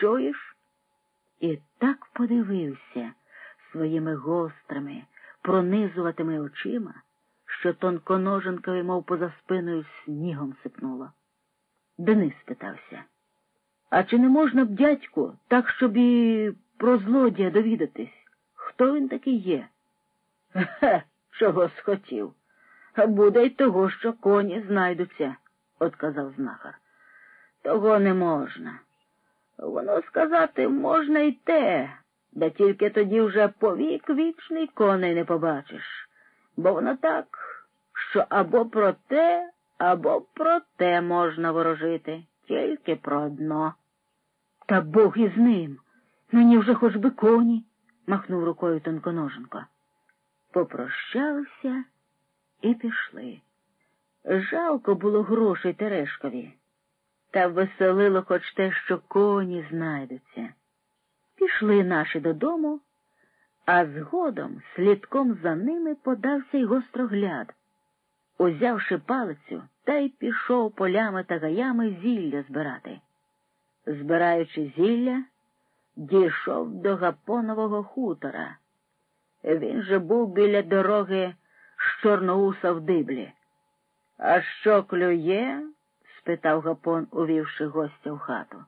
чуєш? І так подивився своїми гострими, пронизуватими очима, що тонконоженкові, мов поза спиною, снігом сипнуло. Денис питався. А чи не можна б, дядьку, так, щоб і про злодія довідатись? Хто він такий є? Хе, чого схотів. Буде й того, що коні знайдуться, отказав знахар. Того не можна. Воно сказати можна й те, да тільки тоді вже повік вічний коней не побачиш, бо воно так, що або про те, або про те можна ворожити, тільки про одно. Та Бог із ним. Мені вже хоч би коні, махнув рукою тонконоженко. Попрощалися і пішли. Жалко було грошей Терешкові, та веселило хоч те, що коні знайдуться. Пішли наші додому, а згодом слідком за ними подався й гострогляд. Узявши палицю, та й пішов полями та гаями зілля збирати. Збираючи зілля, дійшов до Гапонового хутора. Він же був біля дороги з Чорноуса в диблі. А що клює? Спитав Гапон, увівши гостя в хату.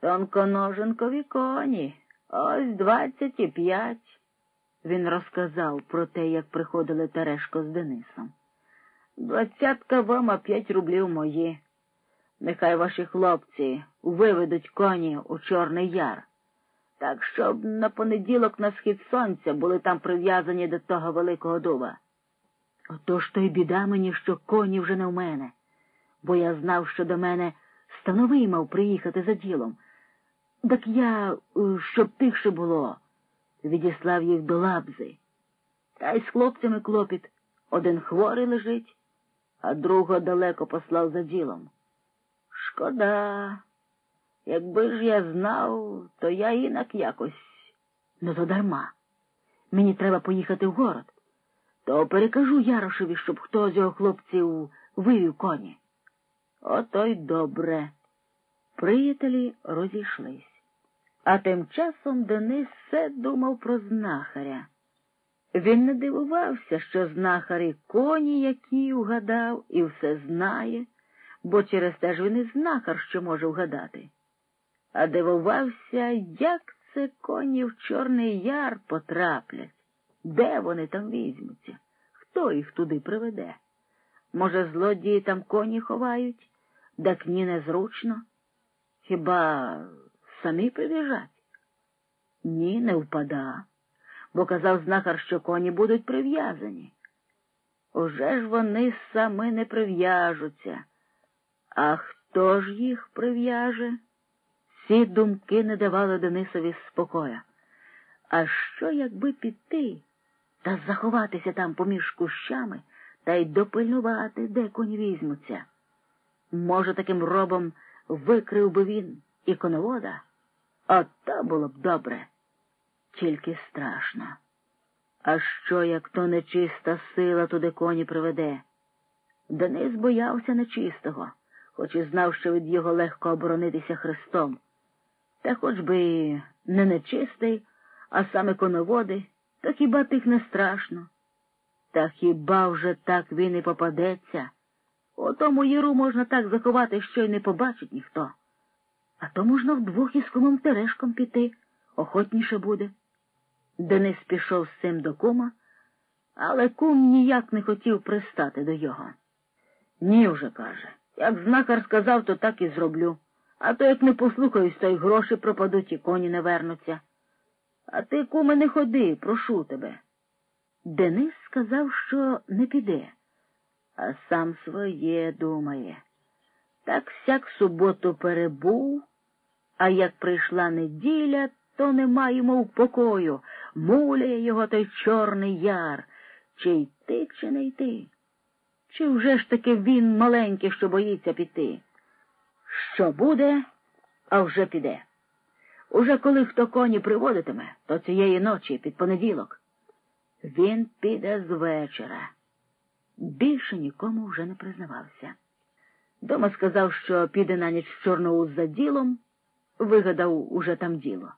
Тонконоженкові коні, ось двадцять і п'ять. Він розказав про те, як приходили Терешко з Денисом. Двадцятка вам, а п'ять рублів мої. Нехай ваші хлопці виведуть коні у Чорний Яр, так щоб на понеділок на схід сонця були там прив'язані до того великого дуба. Отож то й біда мені, що коні вже не в мене, бо я знав, що до мене становий мав приїхати за ділом. Так я, е, щоб тихше було, відіслав їх до лабзи. Та й з хлопцями клопіт. Один хворий лежить, а другого далеко послав за ділом. Шкода. Якби ж я знав, то я інак якось. Ну то дарма. Мені треба поїхати в город. То перекажу Ярошеві, щоб хто з його хлопців вивів коні. Ото й добре. Приятелі розійшлись. А тим часом Денис все думав про знахаря. Він не дивувався, що знахар і коні, які угадав, і все знає, бо через те ж він і знахар, що може вгадати. А дивувався, як це коні в Чорний Яр потраплять, де вони там візьмуться, хто їх туди приведе. Може, злодії там коні ховають, так ні незручно. Хіба самі прибіжать? Ні, не впада, бо казав знахар, що коні будуть прив'язані. Уже ж вони самі не прив'яжуться. А хто ж їх прив'яже? Ці думки не давали Денисові спокоя. А що, якби піти та заховатися там поміж кущами та й допильнувати, де коні візьмуться? Може, таким робом викрив би він і коновода? От то було б добре, тільки страшно. А що, як то нечиста сила туди коні приведе? Денис боявся нечистого, хоч і знав, що від його легко оборонитися Христом. Та хоч би не нечистий, а саме коноводи, то хіба тих не страшно? Та хіба вже так він і попадеться? У тому яру можна так заховати, що й не побачить ніхто. А то можна вдвох із кумом Терешком піти, охотніше буде. Денис пішов з цим до кума, але кум ніяк не хотів пристати до його. Ні, вже каже. Як знакар сказав, то так і зроблю. А то як не послухаюсь, то й гроші пропадуть і коні не вернуться. А ти, куме, не ходи, прошу тебе. Денис сказав, що не піде, а сам своє думає. Так всяк суботу перебув, а як прийшла неділя, то нема йому покою, муляє його той Чорний яр, чи йти, чи не йти. Чи вже ж таки він маленький, що боїться піти? Що буде, а вже піде. Уже коли хто коні приводитиме, то цієї ночі під понеділок. Він піде з вечора. Більше нікому вже не признавався. Дома сказав, що піде на ніч в Чорноуз за ділом, вигадав уже там діло.